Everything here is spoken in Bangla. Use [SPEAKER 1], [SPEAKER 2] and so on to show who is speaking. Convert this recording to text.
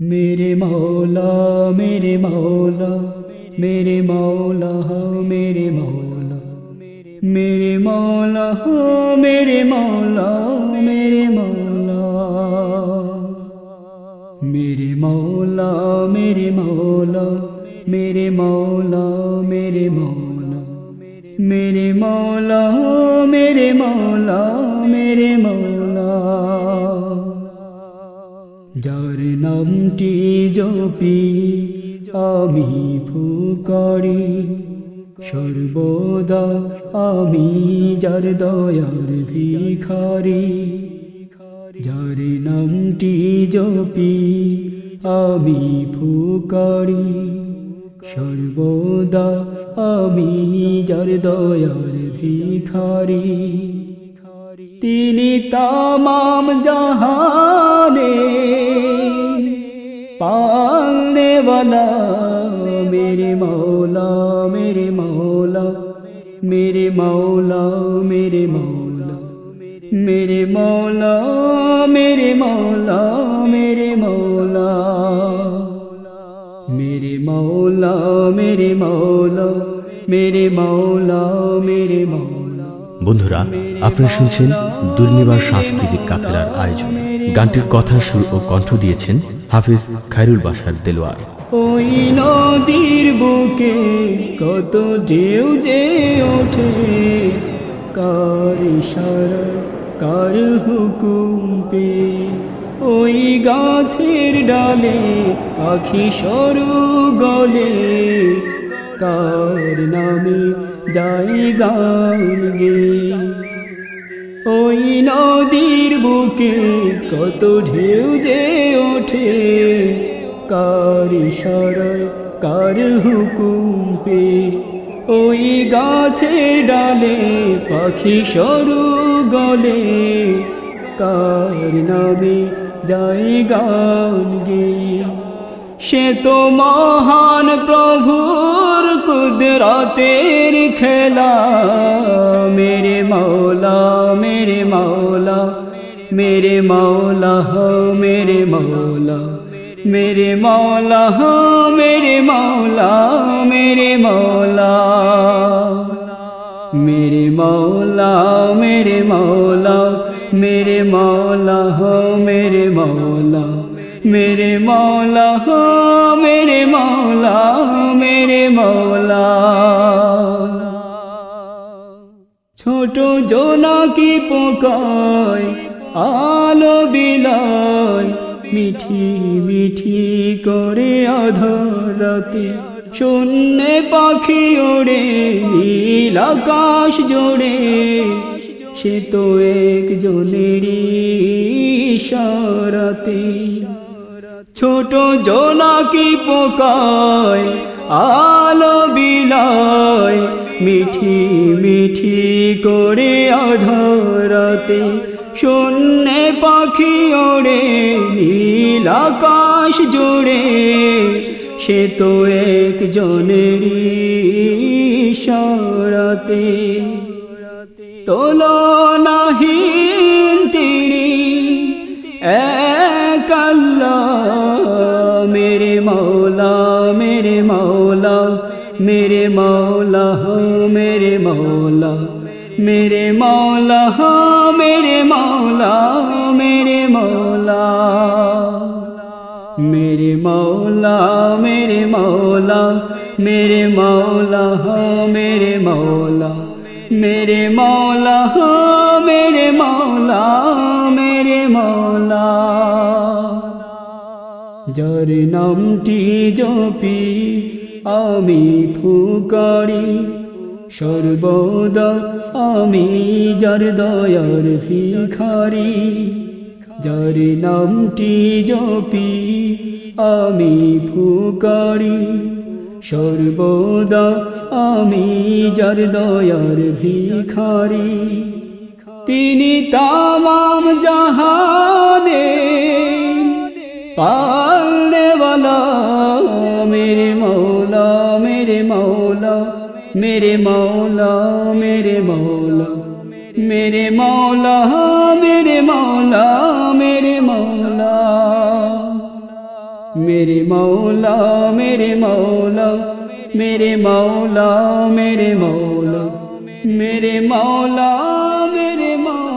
[SPEAKER 1] میرے مولا میرے مولا میرے مولا میرے مولا میرے مولا میرے مولا میرے مولا میرے مولا میرے مولا میرے مولا میرے مولا میرے مولا میرے مولا میرے مولا নামটি জপি, আমি ফুকরি। সর্বদা আমি যার দয়ার ভিখারি। যার নামটি জপি, আমি ফুকরি। সর্বদা আমি যার দয়ার ভিখারি। তিনি তামাম জাহানে পালে দেওয়ালা মেরে মৌলা মেরে মৌলা মেরে মৌলা মেরে মৌলা মেরে মৌলা মেরে মৌলা মেরে মৌলা মেরে মৌলা মেরে মৌলা মেরে মৌলা মেরে মৌলা
[SPEAKER 2] বন্ধুরা আপনারা শুনছেন দুর্নিবার সাংস্কৃতিক কাকেরার আয়োজনে গানটির কথা সুর ও কণ্ঠ দিয়েছেন হাফিজ খায়রুল বাসার দেলোয়ার।
[SPEAKER 1] ওই নদীর বুকে কত ঢেউ যে ওঠে, কার ইশারা, কার হুকুম পে? ওই গাছের ডালে পাখি সরু গলে, কার নামে যাই গান গে ওই বুকে কত ঢেউ যে ওঠে। কার ইশারায় কার হুকুম, ওই গাছের ডালে পাখি সরু গলে। কার নামে যাই গান গে সে তো মহান প্রভুর কুদরতের খেলা। মেরে মৌলা میرے مولا ہو میرے مولا میرے مولا ہو میرے مولا میرے مولا میرے مولا میرے مولا میرے مولا ہو میرے مولا میرے مولا ہو میرے مولا میرے مولا چھوٹو جو نا کی پکائے আলো বিলায় মিঠি মিঠি করে আধারাতে। শূন্যে পাখি ওড়ে, নীল আকাশ জোড়ে। সে তো একজনেরই ইশারাতে। ছোট জোনাকি পোকায়, আলো বিলায় মিঠি মিঠি করে আধারাতে। নীল আকাশ জোড়ে সে তো এক জনেরই ইশারাতে তোলো নাহিন তিনি এক আল্লাহ মেরে মৌলা মেরে মৌলা মেরে মৌলা মেরে মৌলা मेरे मौला मेरे मौला मेरे मौला मेरे मौला मेरे मौला मेरे मौला मेरे मौला मेरे मौला मेरे मौला मेरे मौला যার নামটি জপি আমি ফুকারি সর্বদা আমি যার দয়ার ভিখারি যার নামটি জপি, আমি ফুকারি। সর্বদা আমি যার দয়ার ভিখারি। তিনি তামাম জাহানে পালনেওয়ালা মেরে মৌলা মেরে মৌলা মেরে মৌলা মেরে মৌলা মেরে মৌলা میرے مولا میرے مولا میرے مولا میرے مولا میرے مولا میرے مولا۔